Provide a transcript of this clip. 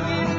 like it.